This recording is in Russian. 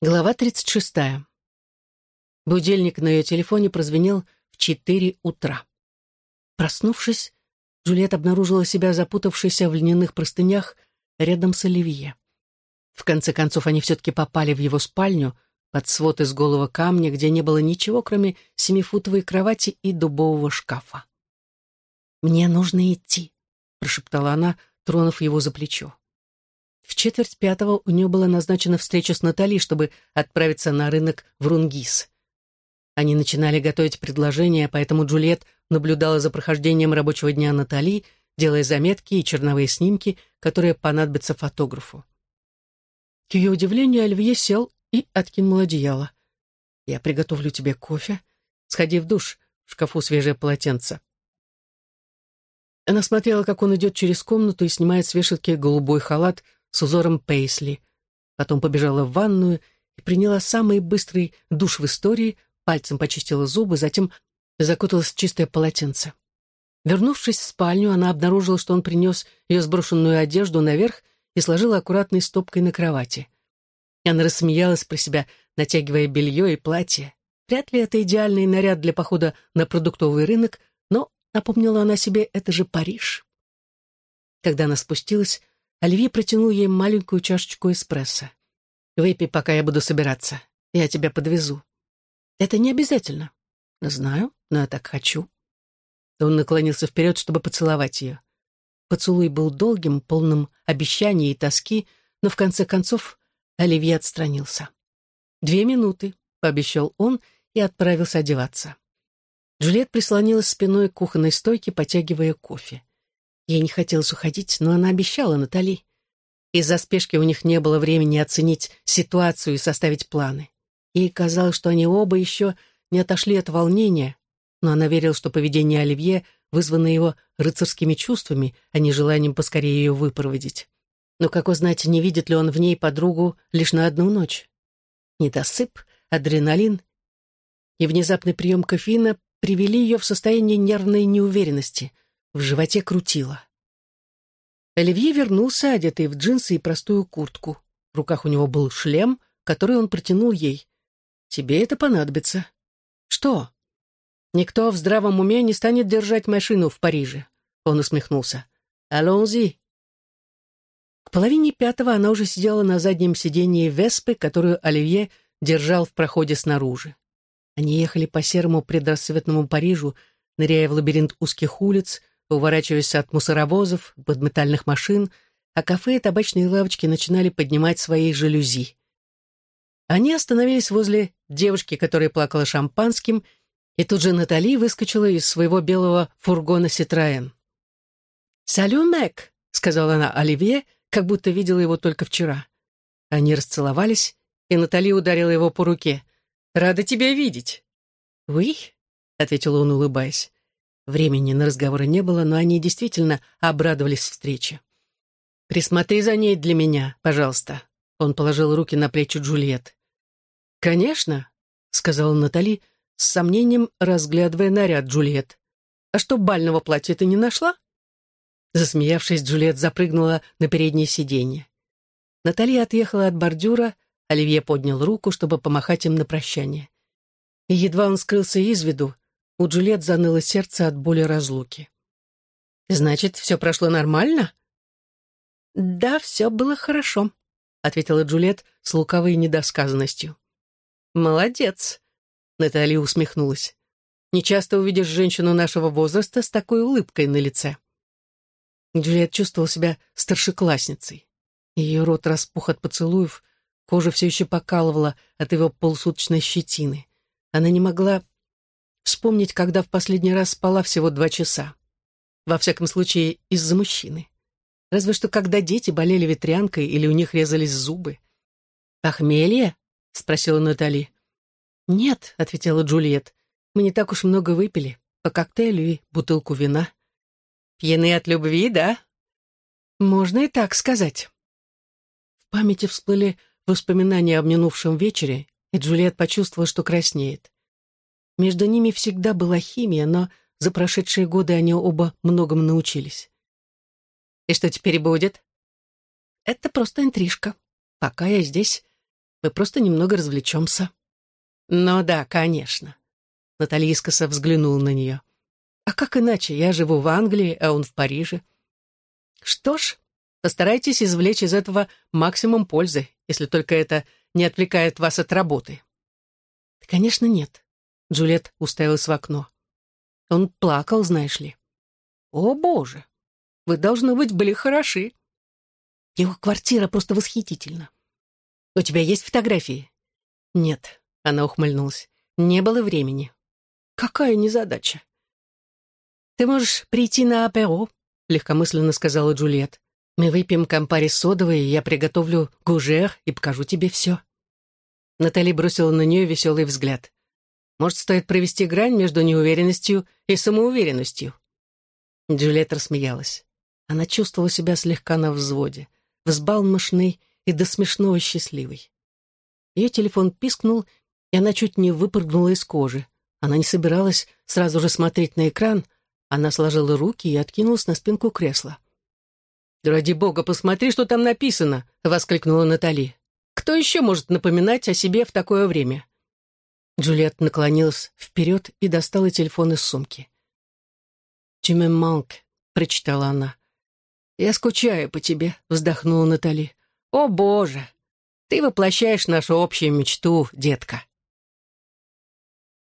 Глава 36. Будильник на ее телефоне прозвенел в четыре утра. Проснувшись, Джульет обнаружила себя запутавшейся в льняных простынях рядом с Оливье. В конце концов, они все-таки попали в его спальню под свод из голого камня, где не было ничего, кроме семифутовой кровати и дубового шкафа. «Мне нужно идти», — прошептала она, тронув его за плечо. В четверть пятого у нее была назначена встреча с Натали, чтобы отправиться на рынок в Рунгис. Они начинали готовить предложение, поэтому Джульет наблюдала за прохождением рабочего дня Натали, делая заметки и черновые снимки, которые понадобятся фотографу. К ее удивлению, Альвье сел и откинул одеяло. «Я приготовлю тебе кофе. Сходи в душ, в шкафу свежее полотенце». Она смотрела, как он идет через комнату и снимает с вешалки голубой халат — с узором пейсли. Потом побежала в ванную и приняла самый быстрый душ в истории, пальцем почистила зубы, затем закуталась в чистое полотенце. Вернувшись в спальню, она обнаружила, что он принес ее сброшенную одежду наверх и сложил аккуратной стопкой на кровати. Она рассмеялась про себя, натягивая белье и платье. Вряд ли это идеальный наряд для похода на продуктовый рынок, но, напомнила она себе, это же Париж. Когда она спустилась, Оливье протянул ей маленькую чашечку эспрессо. «Выпей, пока я буду собираться. Я тебя подвезу». «Это не обязательно». «Знаю, но я так хочу». Он наклонился вперед, чтобы поцеловать ее. Поцелуй был долгим, полным обещаний и тоски, но в конце концов Оливье отстранился. «Две минуты», — пообещал он и отправился одеваться. Джульет прислонилась спиной к кухонной стойке, потягивая кофе. Ей не хотелось уходить, но она обещала Натали. Из-за спешки у них не было времени оценить ситуацию и составить планы. Ей казалось, что они оба еще не отошли от волнения, но она верила, что поведение Оливье вызвано его рыцарскими чувствами, а не желанием поскорее ее выпроводить. Но, как узнать, не видит ли он в ней подругу лишь на одну ночь? Недосып, адреналин и внезапный прием кофеина привели ее в состояние нервной неуверенности — в животе крутило. Оливье вернулся, одетый в джинсы и простую куртку. В руках у него был шлем, который он протянул ей. «Тебе это понадобится». «Что?» «Никто в здравом уме не станет держать машину в Париже», — он усмехнулся. «Allons-y». К половине пятого она уже сидела на заднем сидении Веспы, которую Оливье держал в проходе снаружи. Они ехали по серому предрассветному Парижу, ныряя в лабиринт узких улиц, уворачиваясь от мусоровозов, подметальных машин, а кафе и табачные лавочки начинали поднимать свои жалюзи. Они остановились возле девушки, которая плакала шампанским, и тут же Натали выскочила из своего белого фургона «Ситроен». «Салю, Мэг!» — сказала она Оливье, как будто видела его только вчера. Они расцеловались, и Натали ударила его по руке. «Рада тебя видеть!» «Вы?» — ответил он, улыбаясь. Времени на разговоры не было, но они действительно обрадовались встрече. «Присмотри за ней для меня, пожалуйста», — он положил руки на плечи Джульет. «Конечно», — сказала Натали, с сомнением разглядывая наряд Джульет. «А что, бального платья ты не нашла?» Засмеявшись, Джульет запрыгнула на переднее сиденье. Натали отъехала от бордюра, Оливье поднял руку, чтобы помахать им на прощание. И едва он скрылся из виду, у Джульет заныло сердце от боли разлуки. «Значит, все прошло нормально?» «Да, все было хорошо», — ответила Джульет с луковой недосказанностью. «Молодец», — Наталья усмехнулась. «Не часто увидишь женщину нашего возраста с такой улыбкой на лице». Джульет чувствовала себя старшеклассницей. Ее рот распух от поцелуев, кожа все еще покалывала от его полусуточной щетины. Она не могла вспомнить, когда в последний раз спала всего два часа. Во всяком случае, из-за мужчины. Разве что когда дети болели ветрянкой или у них резались зубы. «Похмелье?» — спросила Натали. «Нет», — ответила Джульет. «Мы не так уж много выпили. По коктейлю и бутылку вина». «Пьяны от любви, да?» «Можно и так сказать». В памяти всплыли воспоминания о минувшем вечере, и Джульет почувствовала, что краснеет. Между ними всегда была химия, но за прошедшие годы они оба многому научились. «И что теперь будет?» «Это просто интрижка. Пока я здесь. Мы просто немного развлечемся». «Ну да, конечно». Наталья искоса взглянула на нее. «А как иначе? Я живу в Англии, а он в Париже». «Что ж, постарайтесь извлечь из этого максимум пользы, если только это не отвлекает вас от работы». «Конечно, нет». Джульет уставилась в окно. Он плакал, знаешь ли. «О, Боже! Вы, должно быть, были хороши». Его квартира просто восхитительна. «У тебя есть фотографии?» «Нет», — она ухмыльнулась. «Не было времени». «Какая незадача?» «Ты можешь прийти на аперо», — легкомысленно сказала Джульет. «Мы выпьем компари содовой, я приготовлю гужер и покажу тебе все». Натали бросила на нее веселый взгляд. «Может, стоит провести грань между неуверенностью и самоуверенностью?» Джульет рассмеялась. Она чувствовала себя слегка на взводе, взбалмошной и до смешного счастливой. Ее телефон пискнул, и она чуть не выпрыгнула из кожи. Она не собиралась сразу же смотреть на экран, она сложила руки и откинулась на спинку кресла. «Ради бога, посмотри, что там написано!» — воскликнула Натали. Кто еще может напоминать о себе в такое время? Джульет наклонилась вперед и достала телефон из сумки. «Tu me manques», — прочитала она. «Я скучаю по тебе», — вздохнула Натали. «О, Боже! Ты воплощаешь нашу общую мечту, детка».